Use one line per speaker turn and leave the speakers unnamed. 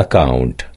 account.